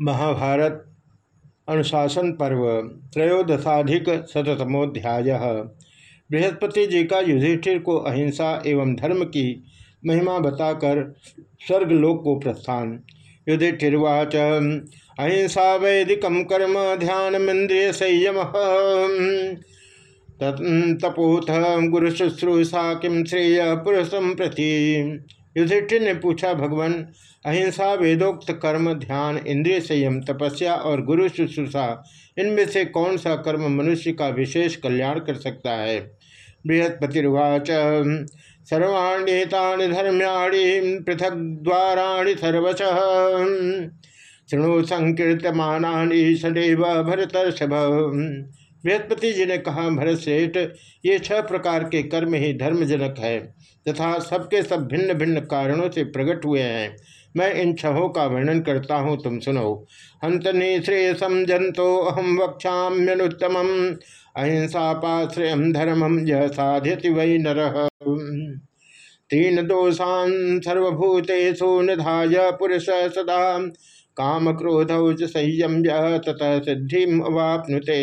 महाभारत, अनुशासन पर्व, त्रयोदशाधिक शतमोध्याय बृहस्पति जी का युधिष्ठिर को अहिंसा एवं धर्म की महिमा बताकर स्वर्गलोक को प्रस्थान। युधिष्ठिर्वाच अहिंसा वैदिक कर्म ध्यान इंद्रिय संयम तपोथ गुरुशुश्रूषा किम श्रेय पुरुषम प्रति। युधिष्ठिर ने पूछा, भगवान, अहिंसा, वेदोक्त कर्म, ध्यान, इंद्रिय संयम, तपस्या और गुरु शुश्रूषा, इनमें से कौन सा कर्म मनुष्य का विशेष कल्याण कर सकता है? बृहस्पतिर्वाच सर्वाण्येता धर्म्याणी पृथक द्वाराणी सर्वश। शृणु संकीर्तमानी सदैव भरतर्षभ। बृहस्पति जी ने कहा, भरत श्रेष्ठ ये छह प्रकार के कर्म ही धर्मजनक है, तथा सबके सब भिन्न भिन्न कारणों से प्रकट हुए हैं। मैं इन छहों का वर्णन करता हूँ, तुम सुनो। हंतनी श्रेयसम जंतो अहम वक्षाम्यनुत्तम अहिंसा पाश्रय धर्मम यह साध्यति वै नर। तीन दोषान सर्वभूतेषु निधाय पुरुष सदा। काम क्रोध संयम तथा सिद्धि अवापनुते।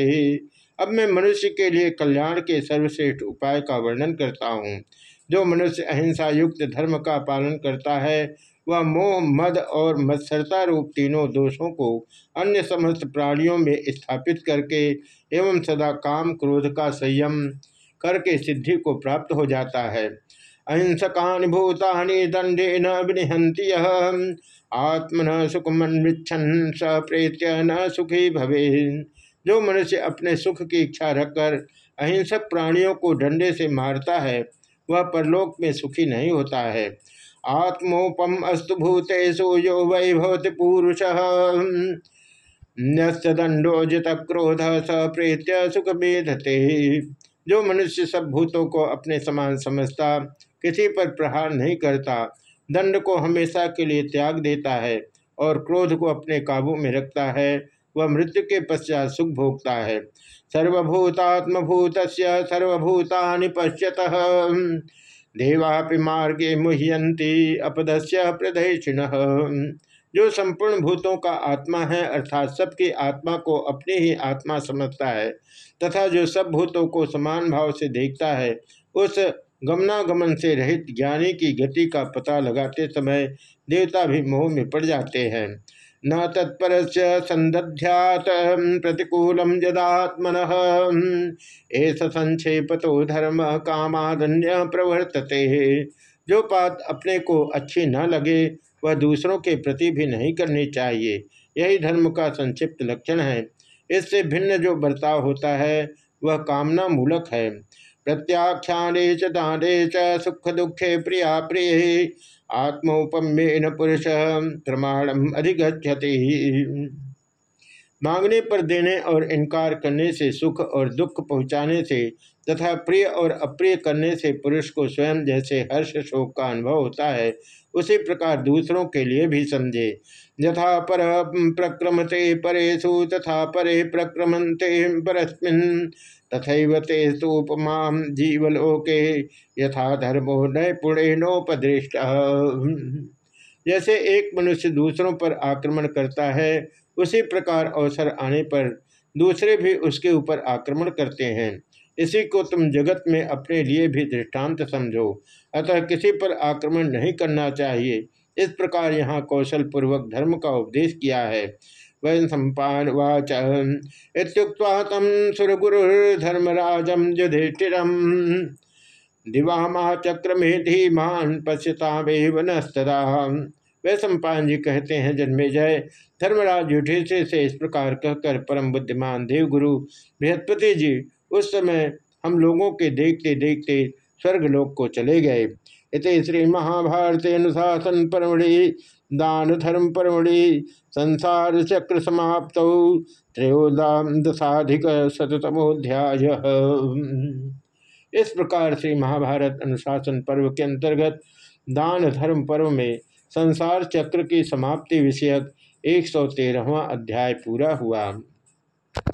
अब मैं मनुष्य के लिए कल्याण के सर्वश्रेष्ठ उपाय का वर्णन करता हूँ। जो मनुष्य अहिंसा युक्त धर्म का पालन करता है, वह मोह, मद और मत्सरता रूप तीनों दोषों को अन्य समस्त प्राणियों में स्थापित करके एवं सदा काम क्रोध का संयम करके सिद्धि को प्राप्त हो जाता है। अहिंसकानि भूतानि न विनिहंति आत्मन सुखमन्विच्छन स प्रेत्य न सुखी भवे जो मनुष्य अपने सुख की इच्छा रखकर अहिंसक प्राणियों को डंडे से मारता है, वह परलोक में सुखी नहीं होता है। आत्मोपम अस्तु भूतेषु यो वैभवति पुरुष। न्यस्तंडो जित क्रोध स प्रेत्य सुख मेधते। जो मनुष्य सब भूतों को अपने समान समझता, किसी पर प्रहार नहीं करता, दंड को हमेशा के लिए त्याग देता है और क्रोध को अपने काबू में रखता है वह मृत्यु के पश्चात सुख भोगता है। सर्वभूतात्मभूत सर्वभूतानि पश्यत। देवापि मार्गे मुह्यंती अपदस्य प्रदक्षिण। जो संपूर्ण भूतों का आत्मा है, अर्थात सबकी आत्मा को अपनी ही आत्मा समझता है, तथा जो सब भूतों को समान भाव से देखता है, उस गमनागमन से रहित ज्ञानी की गति का पता लगाते समय देवता भी मोह में पड़ जाते हैं। न तत्पर संदध्यात प्रतिकूल यदात्मन एस संक्षेप तो धर्म कामादन्य प्रवर्तते। जो बात अपने को अच्छी न लगे, वह दूसरों के प्रति भी नहीं करनी चाहिए। यही धर्म का संक्षिप्त लक्षण है। इससे भिन्न जो बर्ताव होता है, वह कामना मूलक है। प्रत्याख्याने च दाने च सुख दुखे प्रिया प्रिय आत्मोपम्येन पुरुष प्रमाणम अधिगछति मांगने पर देने और इनकार करने से सुख और दुख पहुँचाने से तथा प्रिय और अप्रिय करने से पुरुष को स्वयं जैसे हर्ष शोक का अनुभव होता है, उसी प्रकार दूसरों के लिए भी समझे। यथा पर प्रक्रमते परेशु तथा परे प्रक्रमते परस्मिन तथा ते उपमा जीवलोके यथा धर्मो न पुणेनोपदृष्ट। जैसे एक मनुष्य दूसरों पर आक्रमण करता है, उसी प्रकार अवसर आने पर दूसरे भी उसके ऊपर आक्रमण करते हैं। इसी को तुम जगत में अपने लिए भी दृष्टांत समझो। अतः किसी पर आक्रमण नहीं करना चाहिए। इस प्रकार यहाँ कौशल पूर्वक धर्म का उपदेश किया है। वै सम्पावाच तम सुरगुरुधर्मराजम युधिष्ठिरम। दिवामा चक्र धीमान पश्यता नस्तदा वै सम्पान जी कहते हैं, जन्मे जय। धर्मराज युधिष्ठिर से इस प्रकार कहकर परम बुद्धिमान देवगुरु बृहस्पति जी, उस समय हम लोगों के देखते देखते स्वर्गलोक को चले गए। इत श्री महाभारत अनुशासन परमढ़ि दान धर्म परमढ़ि संसार चक्र समाप्त त्रयोदशाधिक शतमोध्याय इस प्रकार से महाभारत अनुशासन पर्व के अंतर्गत दान धर्म पर्व में संसार चक्र की समाप्ति विषयक एक सौ तेरहवा अध्याय पूरा हुआ।